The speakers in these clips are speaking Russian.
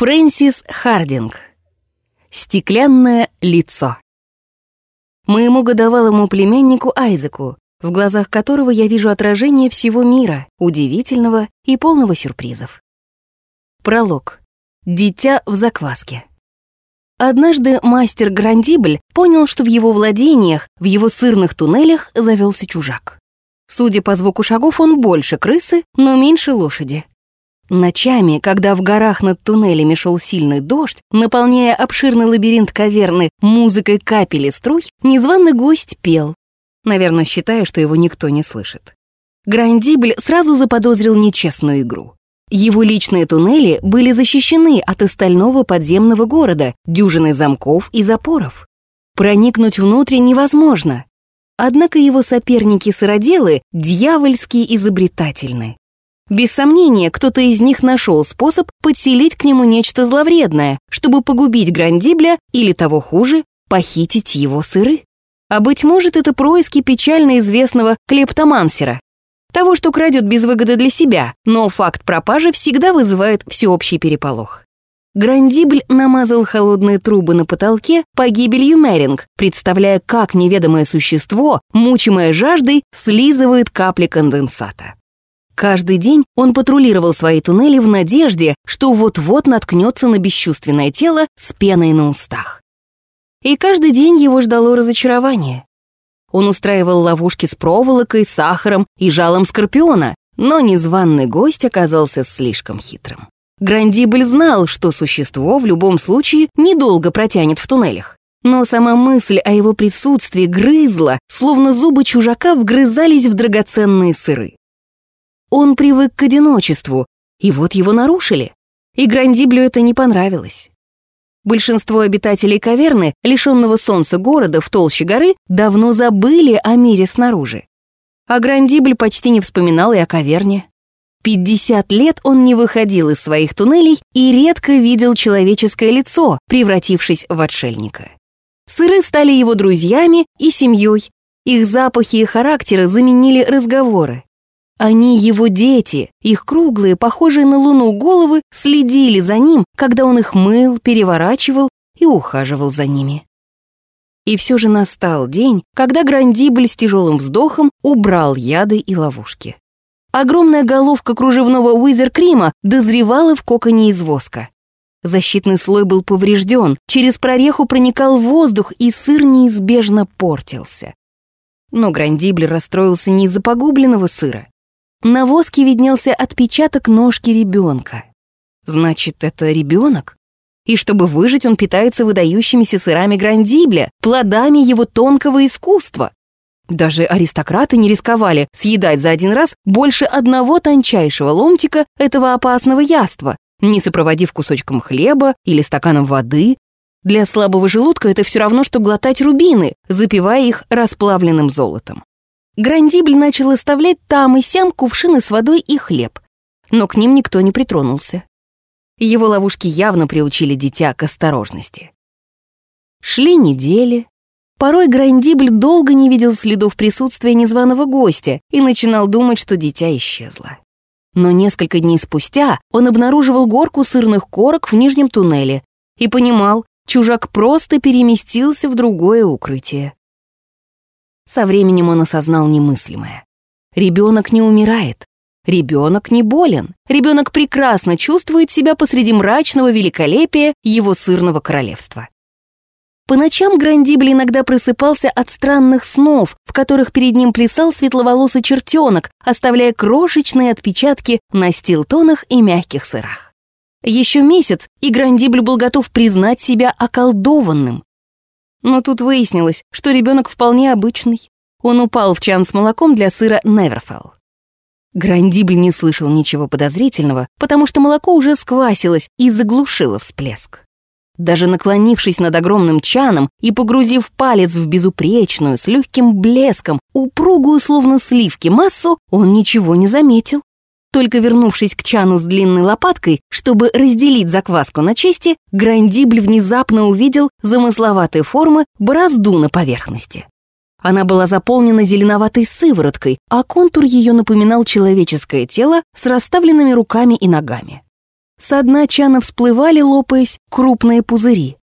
Фрэнсис Хардинг. Стеклянное лицо. Моему годовалому племяннику Айзеку, в глазах которого я вижу отражение всего мира, удивительного и полного сюрпризов. Пролог. Дитя в закваске. Однажды мастер Грандибль понял, что в его владениях, в его сырных туннелях завелся чужак. Судя по звуку шагов, он больше крысы, но меньше лошади. Ночами, когда в горах над туннелями шел сильный дождь, наполняя обширный лабиринт каверны музыкой капель и струй, незваный гость пел. Наверное, считая, что его никто не слышит. Грандибль сразу заподозрил нечестную игру. Его личные туннели были защищены от остального подземного города, дюжиной замков и запоров. Проникнуть внутрь невозможно. Однако его соперники-сыроделы дьявольски изобретательны. Без сомнения, кто-то из них нашел способ подселить к нему нечто зловредное, чтобы погубить Грандибля или, того хуже, похитить его сыры. А быть может, это происки печально известного клептомансера. Того, что крадет без выгоды для себя, но факт пропажи всегда вызывает всеобщий переполох. Грандибль намазал холодные трубы на потолке погибелью Меринг, представляя, как неведомое существо, мучимое жаждой, слизывает капли конденсата. Каждый день он патрулировал свои туннели в надежде, что вот-вот наткнется на бесчувственное тело с пеной на устах. И каждый день его ждало разочарование. Он устраивал ловушки с проволокой, сахаром и жалом скорпиона, но незваный гость оказался слишком хитрым. Грандибль знал, что существо в любом случае недолго протянет в туннелях. Но сама мысль о его присутствии грызла, словно зубы чужака вгрызались в драгоценные сыры. Он привык к одиночеству, и вот его нарушили. И Грандиблю это не понравилось. Большинство обитателей каверны, лишенного солнца города в толще горы, давно забыли о мире снаружи. А Грандибль почти не вспоминал и о каверне. 50 лет он не выходил из своих туннелей и редко видел человеческое лицо, превратившись в отшельника. Сыры стали его друзьями и семьей. Их запахи и характеры заменили разговоры. Они его дети, их круглые, похожие на луну головы, следили за ним, когда он их мыл, переворачивал и ухаживал за ними. И все же настал день, когда Грандибль с тяжелым вздохом убрал яды и ловушки. Огромная головка кружевного уизер-крима дозревала в коконе из воска. Защитный слой был поврежден, через прореху проникал воздух, и сыр неизбежно портился. Но Грандибль расстроился не из-за погубленного сыра. На воске виднелся отпечаток ножки ребенка. Значит, это ребенок? И чтобы выжить, он питается выдающимися сырами Грандибля, плодами его тонкого искусства. Даже аристократы не рисковали съедать за один раз больше одного тончайшего ломтика этого опасного яства, не сопроводив кусочком хлеба или стаканом воды. Для слабого желудка это все равно, что глотать рубины, запивая их расплавленным золотом. Грандибль начал оставлять там и сям кувшины с водой и хлеб, но к ним никто не притронулся. Его ловушки явно приучили дитя к осторожности. Шли недели. Порой Грандибль долго не видел следов присутствия незваного гостя и начинал думать, что дитя исчезло. Но несколько дней спустя он обнаруживал горку сырных корок в нижнем туннеле и понимал, чужак просто переместился в другое укрытие. Со временем он осознал немыслимое. Ребенок не умирает. Ребенок не болен. Ребенок прекрасно чувствует себя посреди мрачного великолепия его сырного королевства. По ночам Грандибль иногда просыпался от странных снов, в которых перед ним плясал светловолосый чертенок, оставляя крошечные отпечатки на стилтонах и мягких сырах. Еще месяц, и Грандибль был готов признать себя околдованным, но тут выяснилось, что ребенок вполне обычный. Он упал в чан с молоком для сыра Неверфелл. Грандибль не слышал ничего подозрительного, потому что молоко уже сквасилось и заглушило всплеск. Даже наклонившись над огромным чаном и погрузив палец в безупречную, с легким блеском, упругую, словно сливки, массу, он ничего не заметил. Только вернувшись к чану с длинной лопаткой, чтобы разделить закваску на части, Грандибль внезапно увидел замысловатые формы борозду на поверхности. Она была заполнена зеленоватой сывороткой, а контур ее напоминал человеческое тело с расставленными руками и ногами. со дна чана всплывали, лопаясь, крупные пузыри.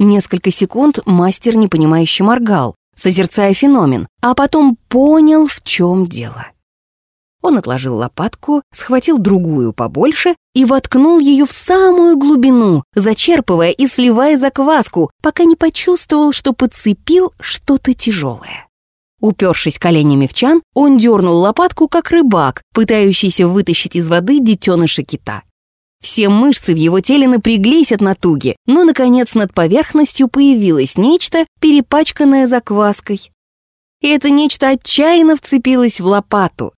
Несколько секунд мастер непонимающе моргал, созерцая феномен, а потом понял, в чем дело. Он отложил лопатку, схватил другую побольше и воткнул ее в самую глубину, зачерпывая и сливая закваску, пока не почувствовал, что подцепил что-то тяжелое. Упершись коленями в чан, он дернул лопатку, как рыбак, пытающийся вытащить из воды детеныша кита. Все мышцы в его теле напряглись от натуги, но, наконец, над поверхностью появилось нечто, перепачканное закваской. И это нечто отчаянно вцепилось в лопату.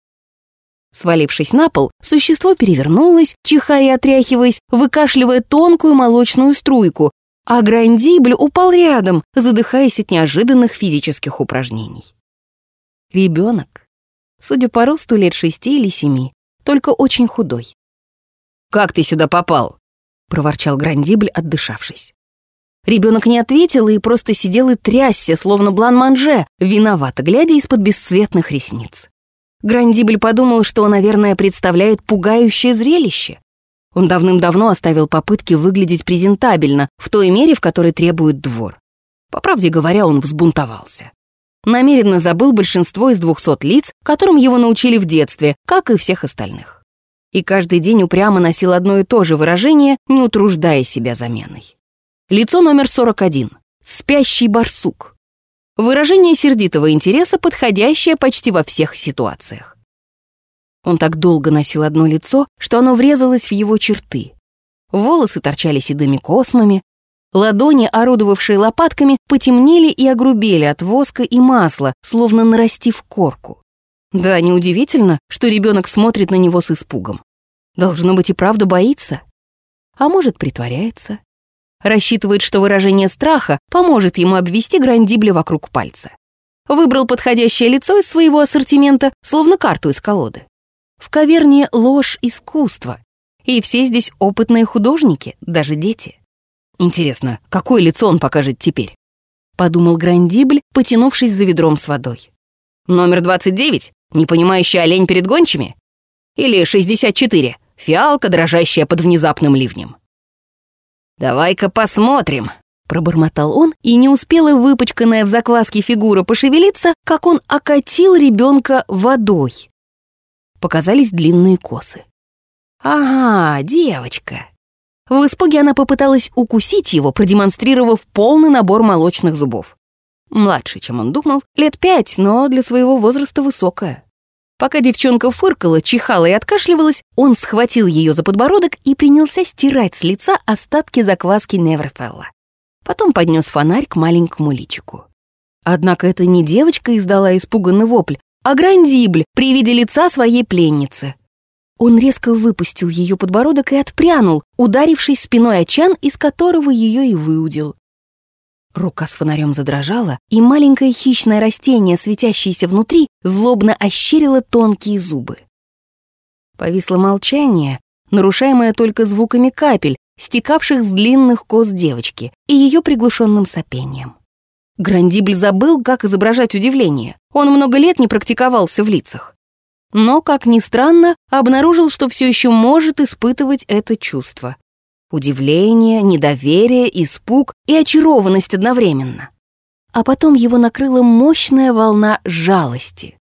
Свалившись на пол, существо перевернулось, чихая и отряхиваясь, выкашливая тонкую молочную струйку, а Грандибль упал рядом, задыхаясь от неожиданных физических упражнений. Ребенок, судя по росту лет шести или семи, только очень худой. «Как ты сюда попал?» — проворчал Грандибль, отдышавшись. Ребенок не ответил и просто сидел и трясся, словно блан-манже, виновато глядя из-под бесцветных ресниц. Грандибль подумал, что, наверное, представляет пугающее зрелище. Он давным-давно оставил попытки выглядеть презентабельно, в той мере, в которой требует двор. По правде говоря, он взбунтовался. Намеренно забыл большинство из двухсот лиц, которым его научили в детстве, как и всех остальных и каждый день упрямо носил одно и то же выражение, не утруждая себя заменой. Лицо номер 41. Спящий барсук. Выражение сердитого интереса, подходящее почти во всех ситуациях. Он так долго носил одно лицо, что оно врезалось в его черты. Волосы торчали седыми космами, ладони, орудовавшие лопатками, потемнели и огрубели от воска и масла, словно нарастив корку. Да, неудивительно, что ребенок смотрит на него с испугом. Должно быть и правда боится. А может, притворяется. Рассчитывает, что выражение страха поможет ему обвести грандибли вокруг пальца. Выбрал подходящее лицо из своего ассортимента, словно карту из колоды. В каверне ложь искусства. И все здесь опытные художники, даже дети. Интересно, какое лицо он покажет теперь? Подумал Грандибль, потянувшись за ведром с водой. Номер 29? Непонимающий олень перед гончими? Или 64? Фиалка, дрожащая под внезапным ливнем. «Давай-ка посмотрим», — пробормотал он, и не успела выпачканная в закваске фигура пошевелиться, как он окатил ребенка водой. Показались длинные косы. «Ага, девочка». В испуге она попыталась укусить его, продемонстрировав полный набор молочных зубов. Младше, чем он думал, лет пять, но для своего возраста высокая. Пока девчонка фыркала, чихала и откашливалась, он схватил ее за подбородок и принялся стирать с лица остатки закваски Неверфелла. Потом поднес фонарь к маленькому личику. Однако это не девочка издала испуганный вопль, а Грандибль при виде лица своей пленницы. Он резко выпустил ее подбородок и отпрянул, ударившись спиной о чан, из которого ее и выудил. Рука с фонарем задрожала, и маленькое хищное растение, светящееся внутри, злобно ощерило тонкие зубы. Повисло молчание, нарушаемое только звуками капель, стекавших с длинных кос девочки, и ее приглушенным сопением. Грандибль забыл, как изображать удивление. Он много лет не практиковался в лицах. Но, как ни странно, обнаружил, что все еще может испытывать это чувство. Удивление, недоверие, испуг и очарованность одновременно. А потом его накрыла мощная волна жалости.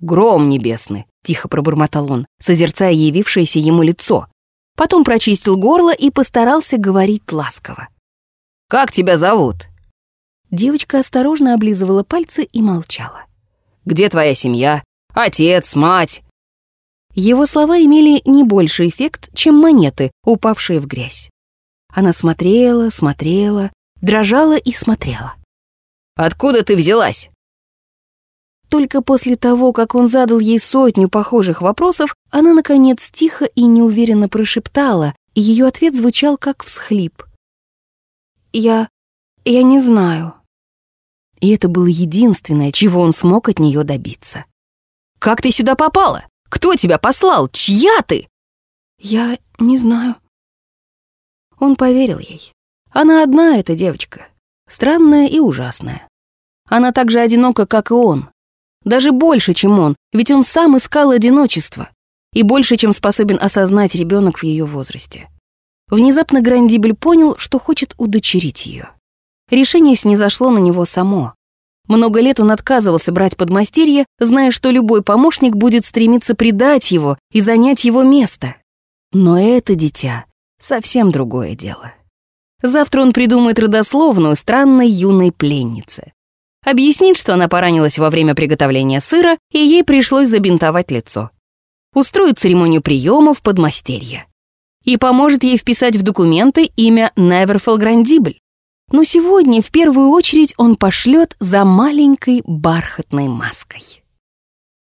«Гром небесный», — тихо пробормотал он, созерцая явившееся ему лицо. Потом прочистил горло и постарался говорить ласково. «Как тебя зовут?» Девочка осторожно облизывала пальцы и молчала. «Где твоя семья? Отец, мать?» Его слова имели не больше эффект, чем монеты, упавшие в грязь. Она смотрела, смотрела, дрожала и смотрела. «Откуда ты взялась?» Только после того, как он задал ей сотню похожих вопросов, она, наконец, тихо и неуверенно прошептала, и ее ответ звучал как всхлип. «Я... я не знаю». И это было единственное, чего он смог от нее добиться. «Как ты сюда попала?» Кто тебя послал? Чья ты?» «Я не знаю». Он поверил ей. Она одна, эта девочка. Странная и ужасная. Она так же одинока, как и он. Даже больше, чем он, ведь он сам искал одиночество. и больше, чем способен осознать ребенок в ее возрасте. Внезапно Грандибль понял, что хочет удочерить ее. Решение снизошло на него само. Много лет он отказывался брать подмастерье, зная, что любой помощник будет стремиться предать его и занять его место. Но это дитя — совсем другое дело. Завтра он придумает родословную странной юной пленницы. Объяснит, что она поранилась во время приготовления сыра, и ей пришлось забинтовать лицо. Устроит церемонию приемов подмастерья. И поможет ей вписать в документы имя Неверфел Грандибль. Но сегодня в первую очередь он пошлет за маленькой бархатной маской.